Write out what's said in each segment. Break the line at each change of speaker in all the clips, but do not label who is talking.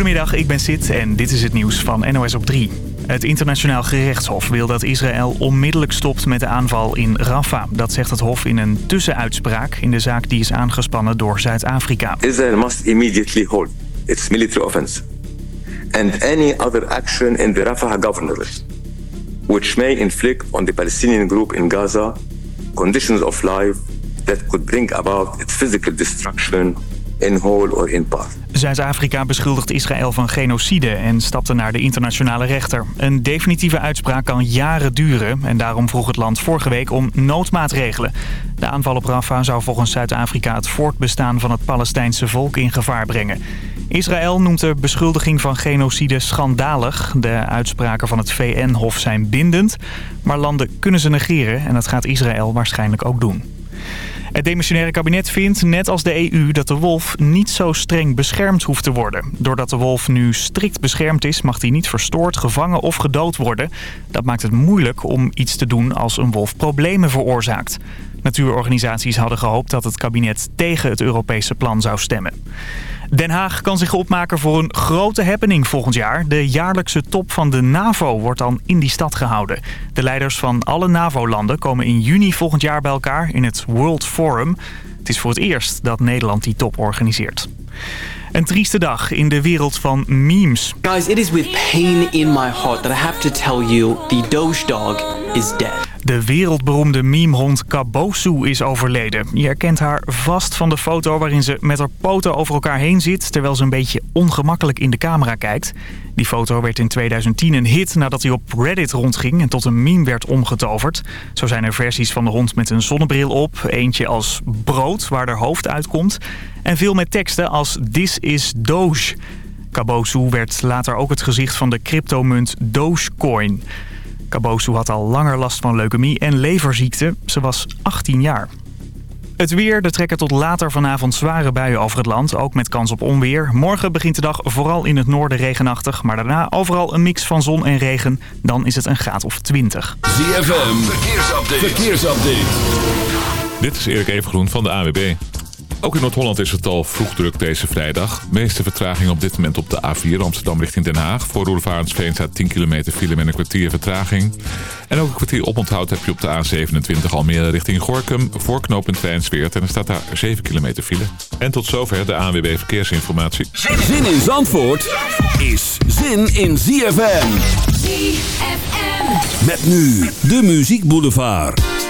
Goedemiddag, ik ben Sid en dit is het nieuws van NOS op 3. Het internationaal gerechtshof wil dat Israël onmiddellijk stopt met de aanval in Rafah. Dat zegt het hof in een tussenuitspraak in de zaak die is aangespannen door Zuid-Afrika.
Israel must immediately hold its military offense and any other action in the Rafah governorate which may inflict on the Palestinian group in Gaza conditions of life that could bring about its physical destruction in or in.
Zuid-Afrika beschuldigt Israël van genocide en stapte naar de internationale rechter. Een definitieve uitspraak kan jaren duren en daarom vroeg het land vorige week om noodmaatregelen. De aanval op Rafah zou volgens Zuid-Afrika het voortbestaan van het Palestijnse volk in gevaar brengen. Israël noemt de beschuldiging van genocide schandalig. De uitspraken van het VN-hof zijn bindend, maar landen kunnen ze negeren en dat gaat Israël waarschijnlijk ook doen. Het demissionaire kabinet vindt, net als de EU, dat de wolf niet zo streng beschermd hoeft te worden. Doordat de wolf nu strikt beschermd is, mag hij niet verstoord, gevangen of gedood worden. Dat maakt het moeilijk om iets te doen als een wolf problemen veroorzaakt. Natuurorganisaties hadden gehoopt dat het kabinet tegen het Europese plan zou stemmen. Den Haag kan zich opmaken voor een grote happening volgend jaar. De jaarlijkse top van de NAVO wordt dan in die stad gehouden. De leiders van alle NAVO-landen komen in juni volgend jaar bij elkaar in het World Forum. Het is voor het eerst dat Nederland die top organiseert. Een trieste dag in de wereld van memes.
Guys, it is with pain in my heart that I have to tell you the Doge dog is dead.
De wereldberoemde memehond Kabosu is overleden. Je herkent haar vast van de foto waarin ze met haar poten over elkaar heen zit... terwijl ze een beetje ongemakkelijk in de camera kijkt. Die foto werd in 2010 een hit nadat hij op Reddit rondging... en tot een meme werd omgetoverd. Zo zijn er versies van de hond met een zonnebril op. Eentje als brood, waar haar hoofd uitkomt. En veel met teksten als This is Doge. Kabosu werd later ook het gezicht van de cryptomunt Dogecoin... Kabosu had al langer last van leukemie en leverziekte. Ze was 18 jaar. Het weer, er trekken tot later vanavond zware buien over het land, ook met kans op onweer. Morgen begint de dag vooral in het noorden regenachtig, maar daarna overal een mix van zon en regen. Dan is het een graad of 20.
ZFM, verkeersupdate. verkeersupdate.
Dit is Erik Evengroen van de AWB. Ook in Noord-Holland is het al vroeg druk deze vrijdag. De meeste vertraging op dit moment op de A4 Amsterdam richting Den Haag. Voor Roelevarensveen staat 10 kilometer file met een kwartier vertraging. En ook een kwartier oponthoud heb je op de A27 Almere richting Gorkum. Voor knooppunt Wijnsweert en er staat daar 7 kilometer file. En tot zover de ANWB Verkeersinformatie.
Zin in Zandvoort is zin in ZFM.
ZFM.
Met nu de Muziek Boulevard.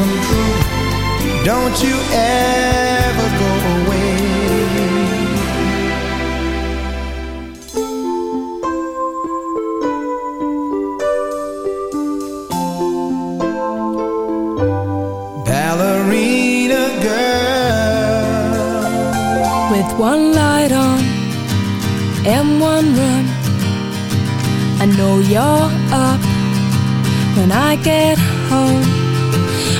come true Don't you ever go away. Ballerina girl. With
one light on and one room I know you're up when I get home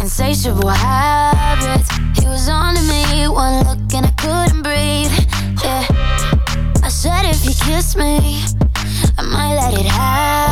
insatiable habits. He was on to me, one look and I couldn't breathe. Yeah, I said if he kissed me, I might let it happen.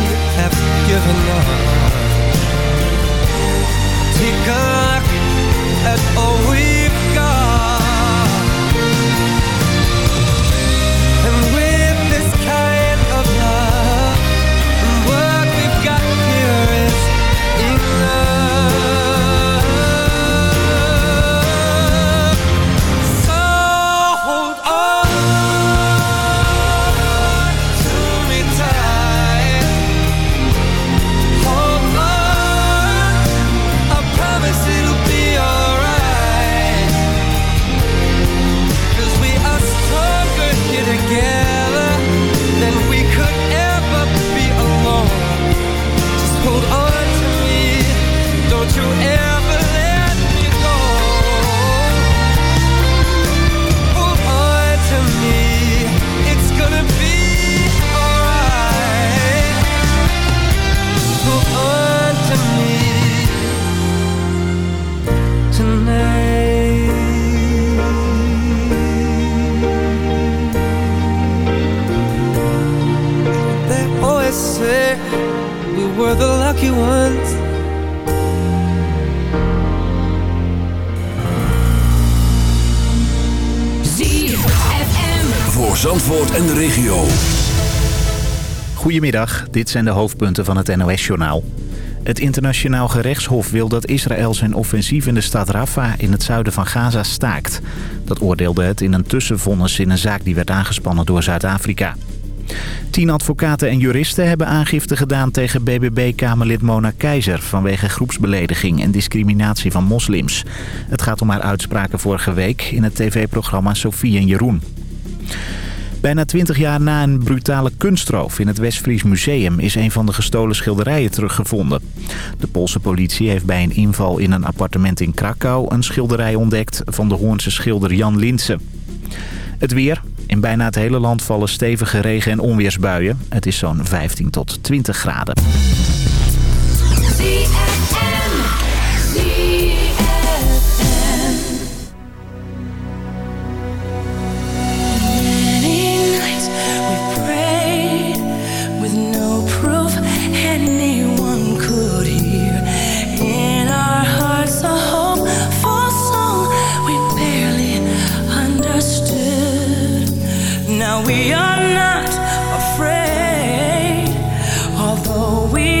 given
love.
Take a look at all
we Dit zijn de hoofdpunten van het NOS-journaal. Het internationaal gerechtshof wil dat Israël zijn offensief in de stad Rafah in het zuiden van Gaza staakt. Dat oordeelde het in een tussenvonnis in een zaak die werd aangespannen door Zuid-Afrika. Tien advocaten en juristen hebben aangifte gedaan tegen BBB-Kamerlid Mona Keizer... vanwege groepsbelediging en discriminatie van moslims. Het gaat om haar uitspraken vorige week in het tv-programma Sofie en Jeroen. Bijna 20 jaar na een brutale kunstroof in het Westfries Museum is een van de gestolen schilderijen teruggevonden. De Poolse politie heeft bij een inval in een appartement in Krakau een schilderij ontdekt van de Hoornse schilder Jan Linsen. Het weer. In bijna het hele land vallen stevige regen- en onweersbuien. Het is zo'n 15 tot 20 graden.
We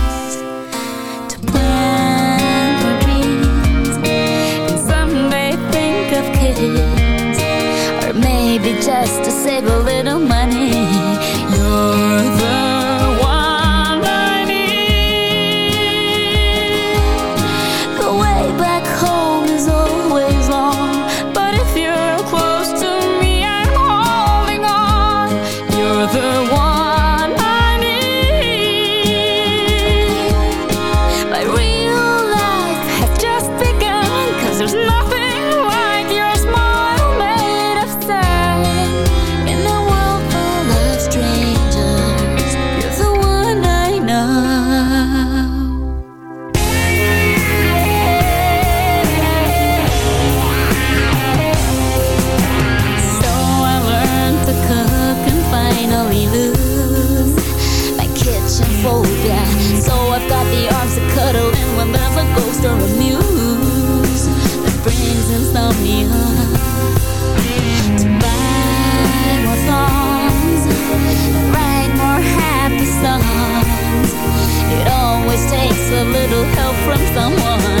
a little help from someone.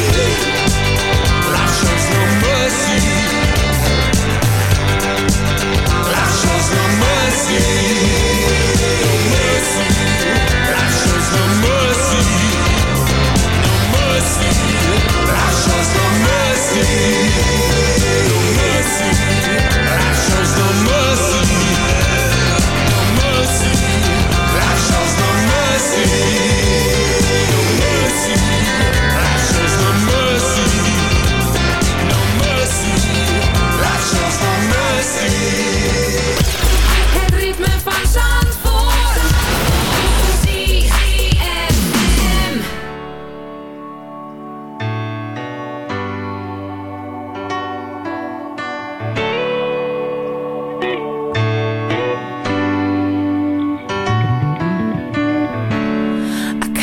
Mercy.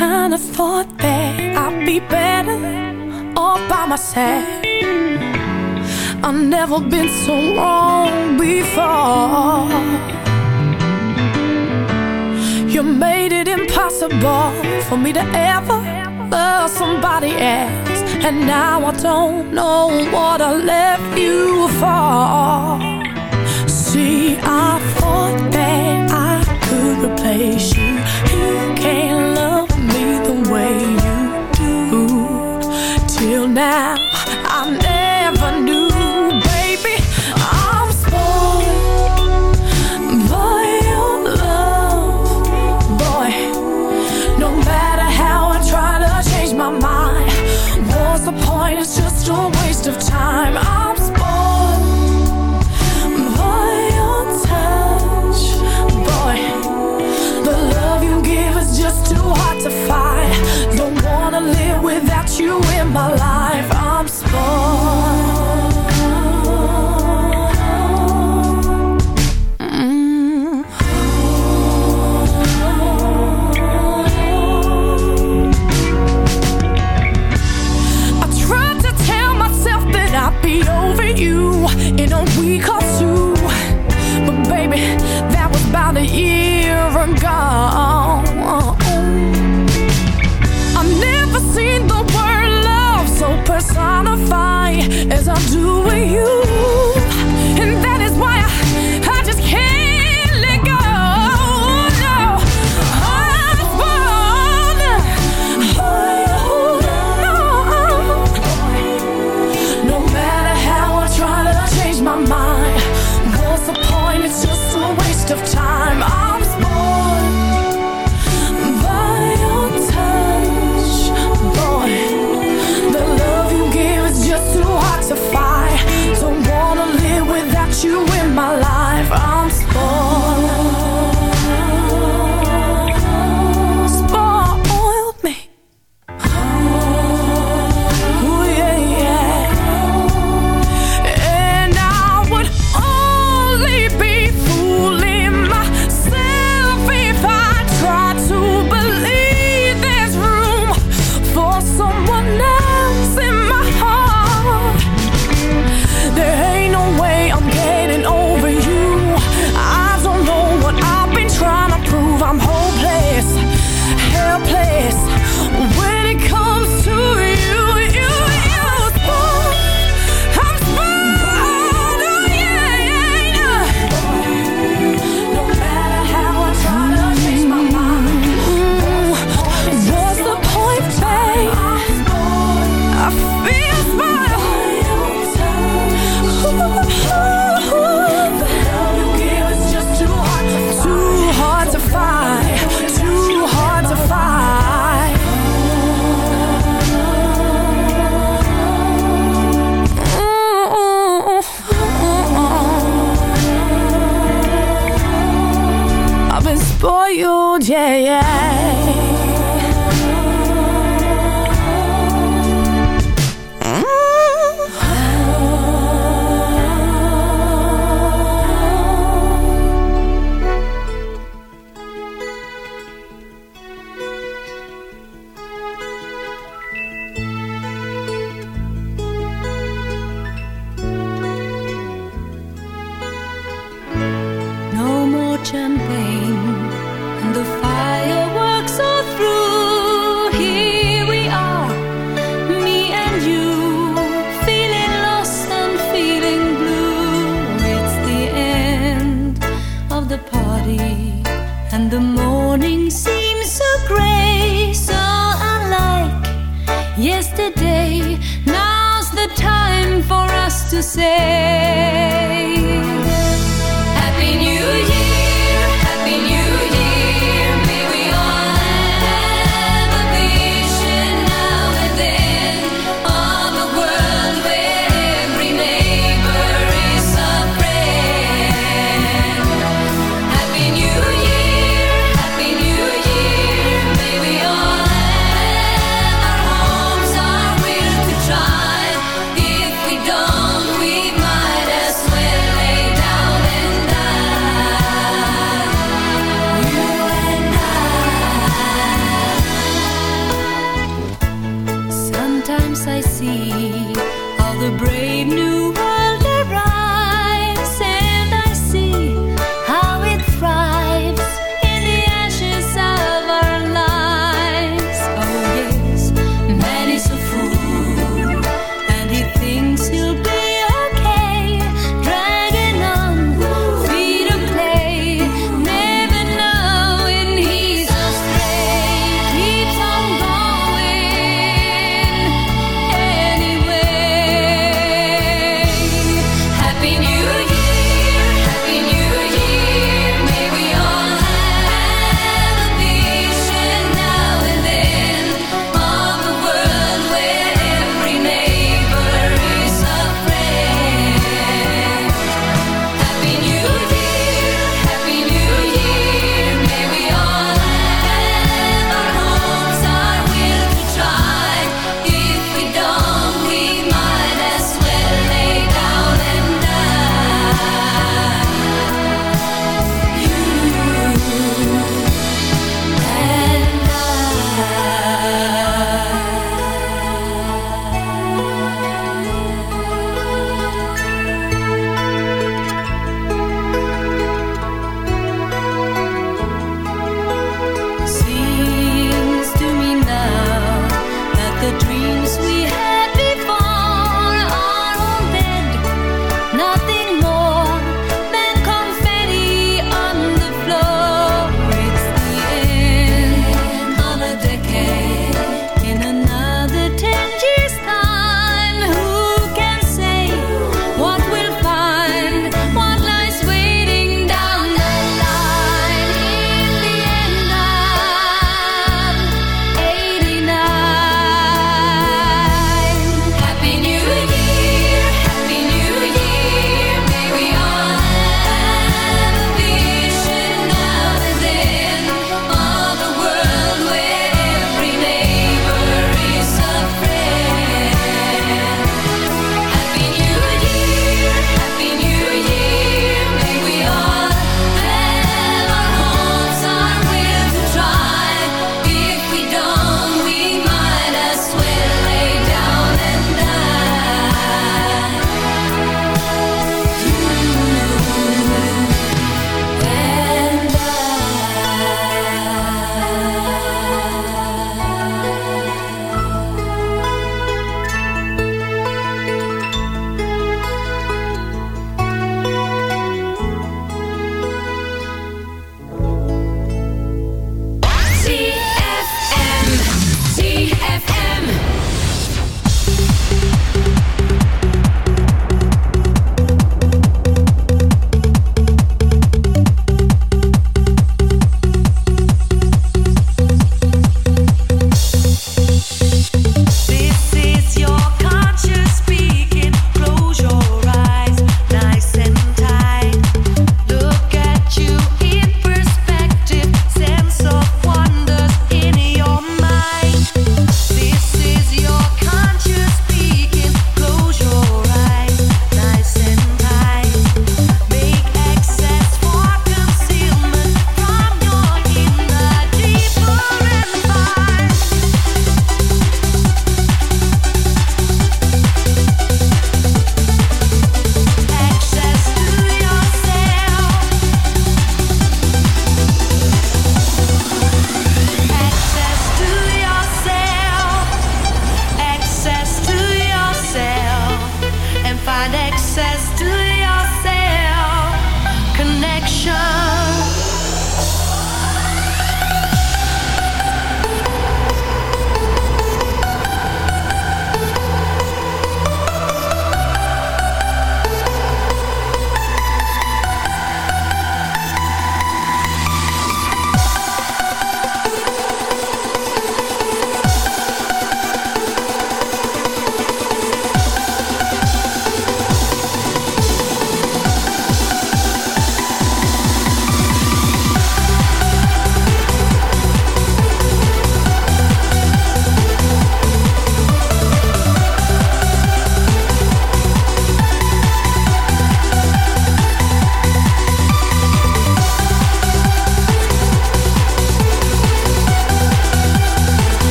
Kinda thought that I'd be better all by myself. I've never been so wrong before. You made it impossible for me to ever love somebody else. And now I don't know what I left you for. See, I thought that I could replace you. You can't now,